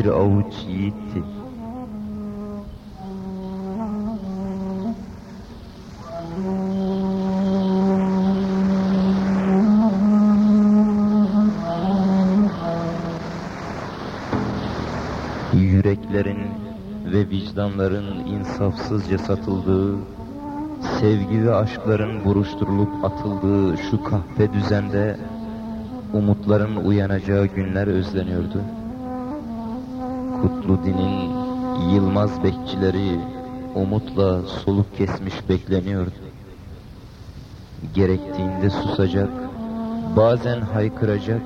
bir avuç yiğitti. Yüreklerin ve vicdanların insafsızca satıldığı, sevgi ve aşkların buruşturulup atıldığı şu kahpe düzende umutların uyanacağı günler özleniyordu.'' Kutlu dinin yılmaz bekçileri umutla soluk kesmiş bekleniyordu. Gerektiğinde susacak, bazen haykıracak,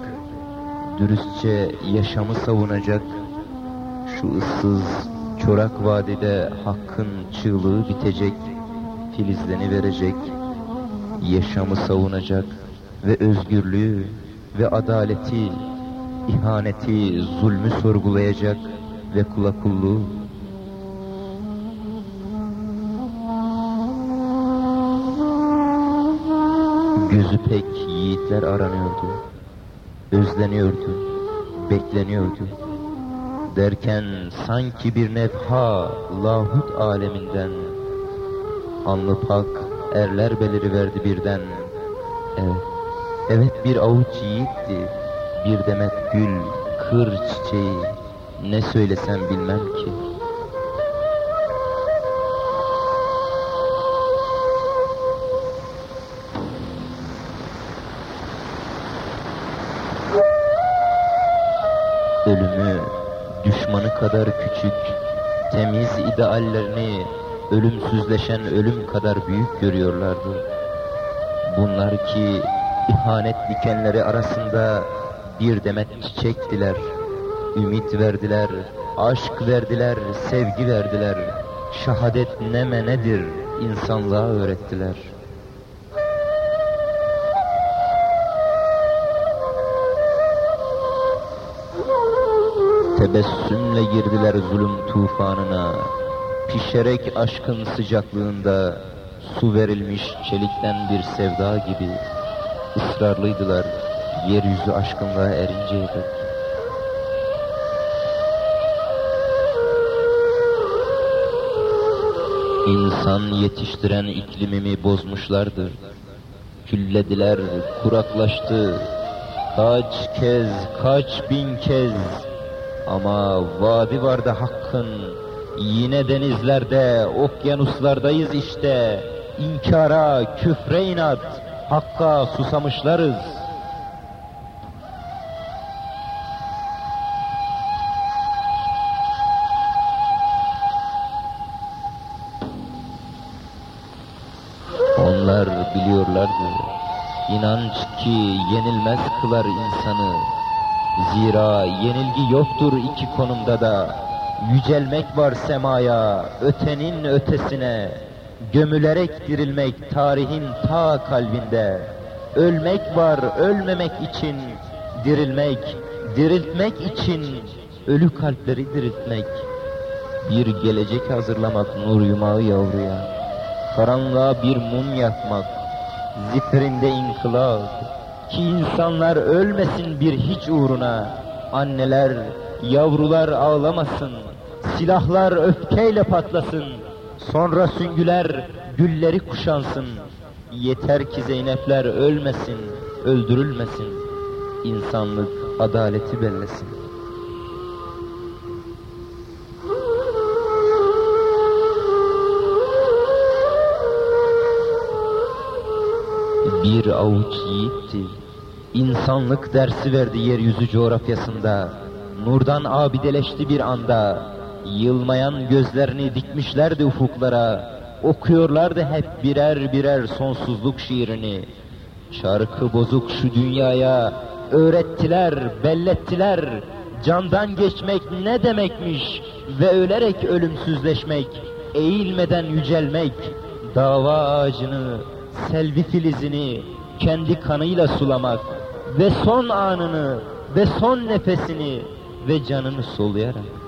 dürüstçe yaşamı savunacak, şu ıssız, çorak vadide hakkın çığlığı bitecek, filizleni verecek, yaşamı savunacak ve özgürlüğü ve adaleti, ihaneti, zulmü sorgulayacak ve kula kulluğu. Gözü pek yiğitler aranıyordu, özleniyordu, bekleniyordu. Derken sanki bir nefha lahut aleminden Anlı pak erler beliri verdi birden. Evet, evet bir avuç yiğitti Bir demet gül, kır çiçeği Ne söylesem bilmem ki Ölümü düşmanı kadar küçük, temiz ideallerini ölümsüzleşen ölüm kadar büyük görüyorlardı. Bunlar ki ihanet dikenleri arasında bir demet çiçektiler, ümit verdiler, aşk verdiler, sevgi verdiler, şahadet neme nedir insanlığa öğrettiler.'' Tebessümle girdiler zulüm tufanına, pişerek aşkın sıcaklığında, su verilmiş çelikten bir sevda gibi, ısrarlıydılar yeryüzü aşkınlığa erinceye dek. İnsan yetiştiren iklimimi bozmuşlardı. Küllediler, kuraklaştı. Kaç kez, kaç bin kez ama vadi vardı hakkın, yine denizlerde, okyanuslardayız işte. İnkara, küfre inat, hakka susamışlarız. Onlar biliyorlardı, inanç ki yenilmez kılar insanı, Zira yenilgi yoktur iki konumda da. Yücelmek var semaya, ötenin ötesine. Gömülerek dirilmek tarihin ta kalbinde. Ölmek var ölmemek için, dirilmek, diriltmek için, ölü kalpleri diriltmek. Bir gelecek hazırlamak nur yumağı yavruya. Karanlığa bir mum yakmak, zifirinde inkılap, ki insanlar ölmesin bir hiç uğruna. Anneler, yavrular ağlamasın. Silahlar öfkeyle patlasın. Sonra süngüler gülleri kuşansın. Yeter ki Zeynepler ölmesin, öldürülmesin. İnsanlık adaleti bellesin. Bir avuç yiğitti, İnsanlık dersi verdi yeryüzü coğrafyasında. Nurdan abideleşti bir anda. Yılmayan gözlerini dikmişlerdi ufuklara. Okuyorlardı hep birer birer sonsuzluk şiirini. Şarkı bozuk şu dünyaya öğrettiler, bellettiler. Candan geçmek ne demekmiş ve ölerek ölümsüzleşmek, eğilmeden yücelmek, dava ağacını, selvi filizini kendi kanıyla sulamak, ve son anını ve son nefesini ve canını soluyarak